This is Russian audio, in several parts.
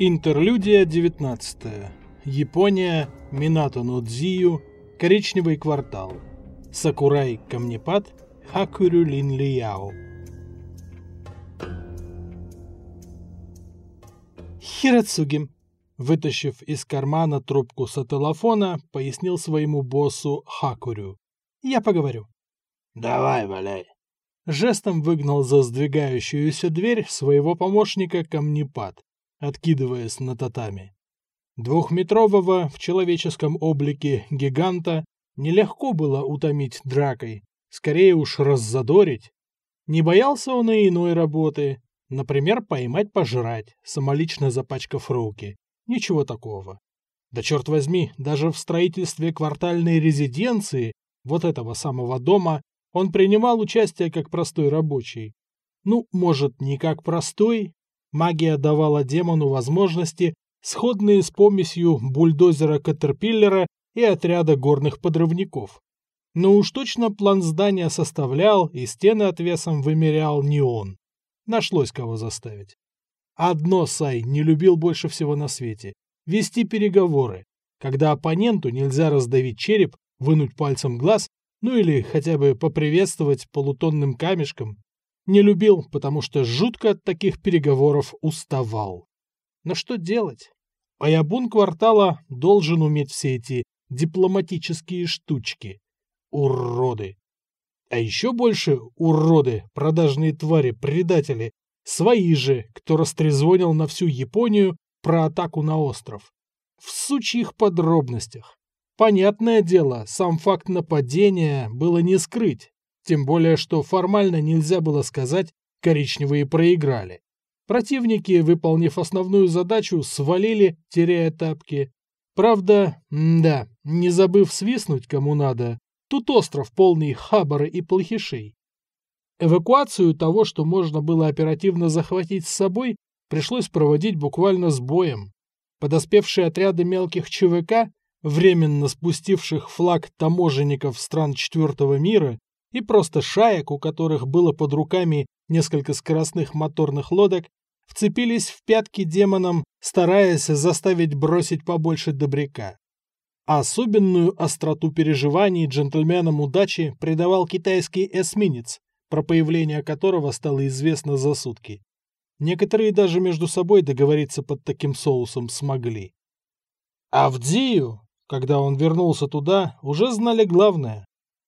Интерлюдия 19. Япония, Минато Нодзию, Коричневый квартал. Сакурай Камнепад, Хакурю Лин Лияо. Хирацуги, вытащив из кармана трубку сателлофона, пояснил своему боссу Хакурю. Я поговорю. Давай, валяй. Жестом выгнал за сдвигающуюся дверь своего помощника камнепад, откидываясь на татами. Двухметрового в человеческом облике гиганта нелегко было утомить дракой, скорее уж раззадорить. Не боялся он и иной работы, например, поймать пожрать, самолично запачкав руки. Ничего такого. Да черт возьми, даже в строительстве квартальной резиденции, вот этого самого дома, он принимал участие как простой рабочий. Ну, может, не как простой. Магия давала демону возможности, сходные с помесью бульдозера-катерпиллера и отряда горных подрывников. Но уж точно план здания составлял и стены отвесом вымерял не он. Нашлось кого заставить. Одно Сай не любил больше всего на свете – вести переговоры, когда оппоненту нельзя раздавить череп, вынуть пальцем глаз, ну или хотя бы поприветствовать полутонным камешком. Не любил, потому что жутко от таких переговоров уставал. Но что делать? Аябун квартала должен уметь все эти дипломатические штучки. Уроды! А еще больше уроды, продажные твари, предатели, свои же, кто растрезвонил на всю Японию про атаку на остров. В сучьих подробностях. Понятное дело, сам факт нападения было не скрыть, тем более, что формально нельзя было сказать, коричневые проиграли. Противники, выполнив основную задачу, свалили, теряя тапки. Правда, да, не забыв свистнуть кому надо, тут остров полный хабары и плохишей. Эвакуацию того, что можно было оперативно захватить с собой, пришлось проводить буквально с боем. Подоспевшие отряды мелких ЧВК, временно спустивших флаг таможенников стран четвертого мира и просто шаек, у которых было под руками несколько скоростных моторных лодок, вцепились в пятки демонам, стараясь заставить бросить побольше добряка. Особенную остроту переживаний джентльменам удачи придавал китайский эсминец, про появление которого стало известно за сутки. Некоторые даже между собой договориться под таким соусом смогли. А в Дзию, когда он вернулся туда, уже знали главное.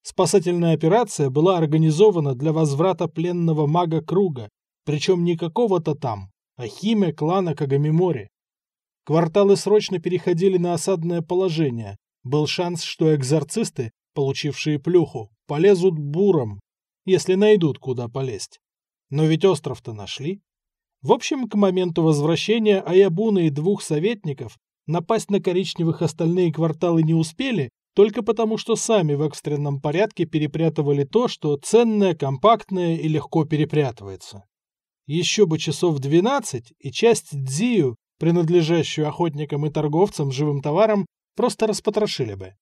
Спасательная операция была организована для возврата пленного мага Круга, причем не какого-то там, а химия клана Кагамимори. Кварталы срочно переходили на осадное положение. Был шанс, что экзорцисты, получившие плюху, полезут буром, если найдут, куда полезть. Но ведь остров-то нашли. В общем, к моменту возвращения Аябуна и двух советников напасть на коричневых остальные кварталы не успели, только потому, что сами в экстренном порядке перепрятывали то, что ценное, компактное и легко перепрятывается. Еще бы часов 12, и часть Дзию, принадлежащую охотникам и торговцам живым товаром, просто распотрошили бы.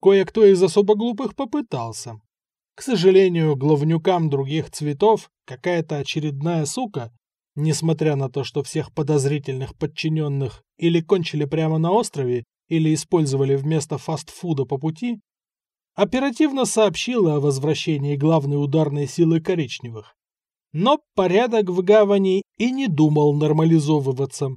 Кое-кто из особо глупых попытался, к сожалению, главнюкам других цветов какая-то очередная сука, несмотря на то, что всех подозрительных подчиненных или кончили прямо на острове, или использовали вместо фастфуда по пути, оперативно сообщила о возвращении главной ударной силы коричневых. Но порядок в гавани и не думал нормализовываться.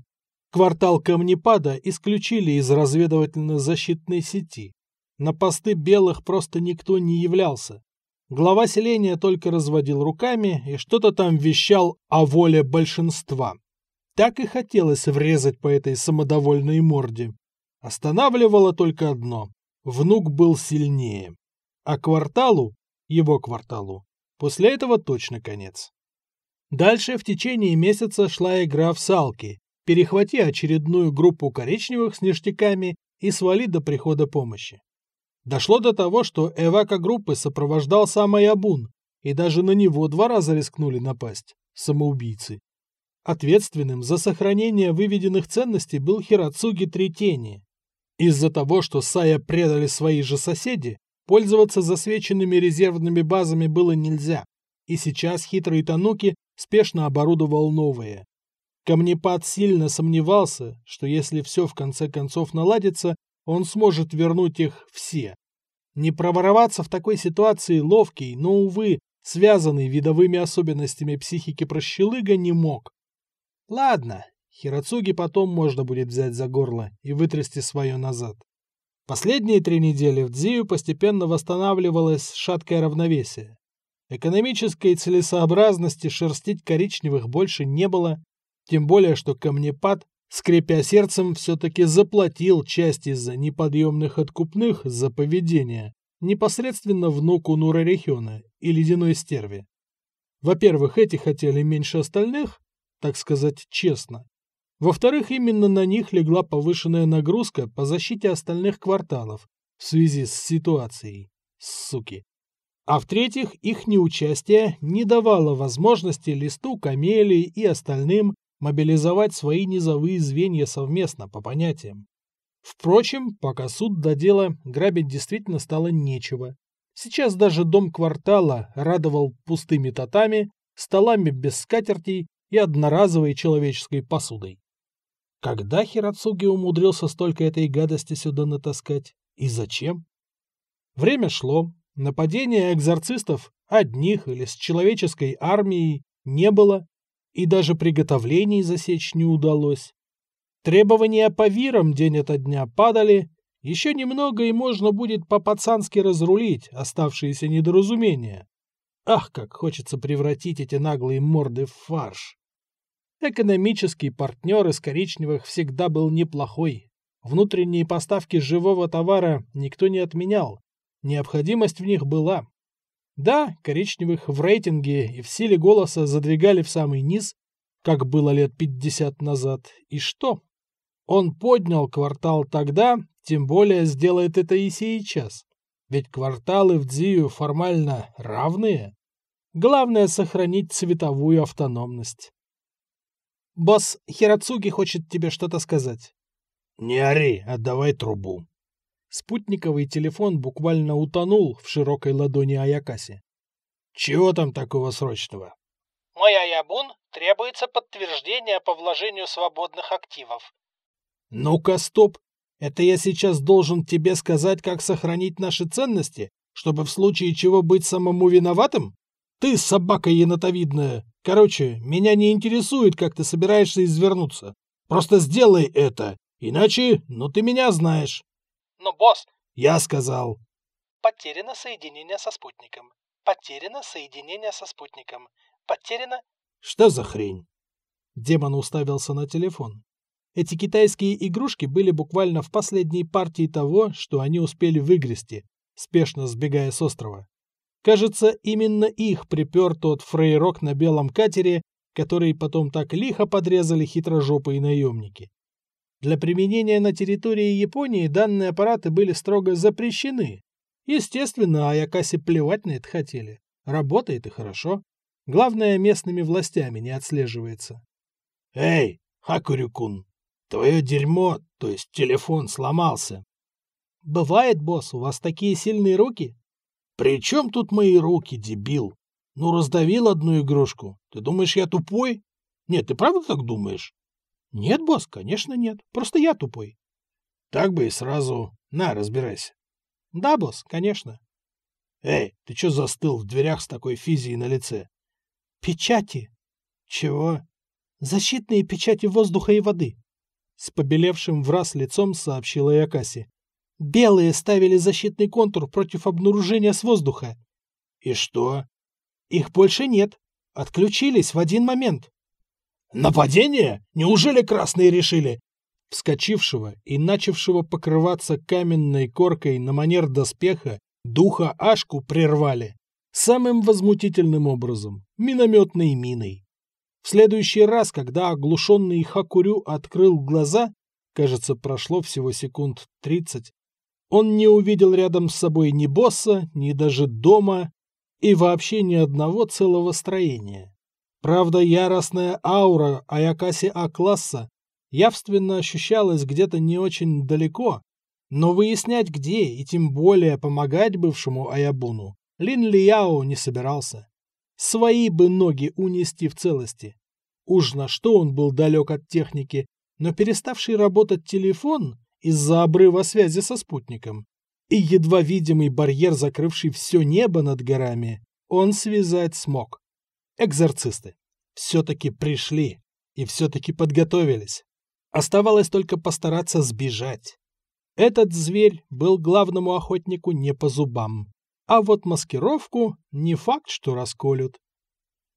Квартал камнепада исключили из разведывательно-защитной сети. На посты белых просто никто не являлся. Глава селения только разводил руками и что-то там вещал о воле большинства. Так и хотелось врезать по этой самодовольной морде. Останавливало только одно. Внук был сильнее. А кварталу, его кварталу, после этого точно конец. Дальше в течение месяца шла игра в салки. Перехвати очередную группу коричневых с ништяками и свали до прихода помощи. Дошло до того, что эвака-группы сопровождал сам Аябун, и даже на него два раза рискнули напасть, самоубийцы. Ответственным за сохранение выведенных ценностей был Хирацуги Третени. Из-за того, что Сая предали свои же соседи, пользоваться засвеченными резервными базами было нельзя, и сейчас хитрый Тануки спешно оборудовал новые. Камнепад сильно сомневался, что если все в конце концов наладится, он сможет вернуть их все. Не провороваться в такой ситуации ловкий, но, увы, связанный видовыми особенностями психики прощелыга не мог. Ладно, Хироцуги потом можно будет взять за горло и вытрясти свое назад. Последние три недели в Дзию постепенно восстанавливалось шаткое равновесие. Экономической целесообразности шерстить коричневых больше не было, тем более, что камнепад, скрипя сердцем, все-таки заплатил часть из-за неподъемных откупных за поведение непосредственно внуку Нурарихена и ледяной стерве. Во-первых, эти хотели меньше остальных, так сказать, честно. Во-вторых, именно на них легла повышенная нагрузка по защите остальных кварталов в связи с ситуацией. Суки. А в-третьих, их неучастие не давало возможности Листу, Камелии и остальным мобилизовать свои низовые звенья совместно по понятиям. Впрочем, пока суд до дела, грабить действительно стало нечего. Сейчас даже дом квартала радовал пустыми татами, столами без скатертей и одноразовой человеческой посудой. Когда Хирацуги умудрился столько этой гадости сюда натаскать? И зачем? Время шло. Нападения экзорцистов, одних или с человеческой армией, не было и даже приготовлений засечь не удалось. Требования по вирам день ото дня падали, еще немного и можно будет по-пацански разрулить оставшиеся недоразумения. Ах, как хочется превратить эти наглые морды в фарш. Экономический партнер из коричневых всегда был неплохой. Внутренние поставки живого товара никто не отменял. Необходимость в них была. Да, коричневых в рейтинге и в силе голоса задвигали в самый низ, как было лет 50 назад. И что? Он поднял квартал тогда, тем более сделает это и сейчас. Ведь кварталы в Дзию формально равные. Главное сохранить цветовую автономность. «Босс, Хирацуги хочет тебе что-то сказать». «Не ори, отдавай трубу», Спутниковый телефон буквально утонул в широкой ладони Аякаси. «Чего там такого срочного?» «Мой Аябун требуется подтверждение по вложению свободных активов». «Ну-ка, стоп! Это я сейчас должен тебе сказать, как сохранить наши ценности, чтобы в случае чего быть самому виноватым? Ты собака енотовидная. Короче, меня не интересует, как ты собираешься извернуться. Просто сделай это, иначе, ну ты меня знаешь». Но, босс... Я сказал. Потеряно соединение со спутником. Потеряно соединение со спутником. Потеряно... Что за хрень? Демон уставился на телефон. Эти китайские игрушки были буквально в последней партии того, что они успели выгрести, спешно сбегая с острова. Кажется, именно их припер тот фрейрок на белом катере, который потом так лихо подрезали хитрожопые наемники. Для применения на территории Японии данные аппараты были строго запрещены. Естественно, Аякаси плевать на это хотели. Работает и хорошо. Главное, местными властями не отслеживается. «Эй, Хакурюкун, твое дерьмо, то есть телефон, сломался». «Бывает, босс, у вас такие сильные руки?» «При чем тут мои руки, дебил? Ну, раздавил одну игрушку. Ты думаешь, я тупой? Нет, ты правда так думаешь?» Нет, босс, конечно нет. Просто я тупой. Так бы и сразу. На, разбирайся. Да, босс, конечно. Эй, ты что застыл в дверях с такой физией на лице? Печати. Чего? Защитные печати воздуха и воды. С побелевшим в раз лицом сообщила Якаси. Белые ставили защитный контур против обнаружения с воздуха. И что? Их больше нет. Отключились в один момент. «Нападение? Неужели красные решили?» Вскочившего и начавшего покрываться каменной коркой на манер доспеха духа Ашку прервали. Самым возмутительным образом – минометной миной. В следующий раз, когда оглушенный Хакурю открыл глаза, кажется, прошло всего секунд тридцать, он не увидел рядом с собой ни босса, ни даже дома и вообще ни одного целого строения. Правда, яростная аура Аякаси А-класса явственно ощущалась где-то не очень далеко, но выяснять где и тем более помогать бывшему Аябуну Лин Лияо не собирался. Свои бы ноги унести в целости. Уж на что он был далек от техники, но переставший работать телефон из-за обрыва связи со спутником и едва видимый барьер, закрывший все небо над горами, он связать смог. Экзорцисты все-таки пришли и все-таки подготовились. Оставалось только постараться сбежать. Этот зверь был главному охотнику не по зубам. А вот маскировку не факт, что расколют.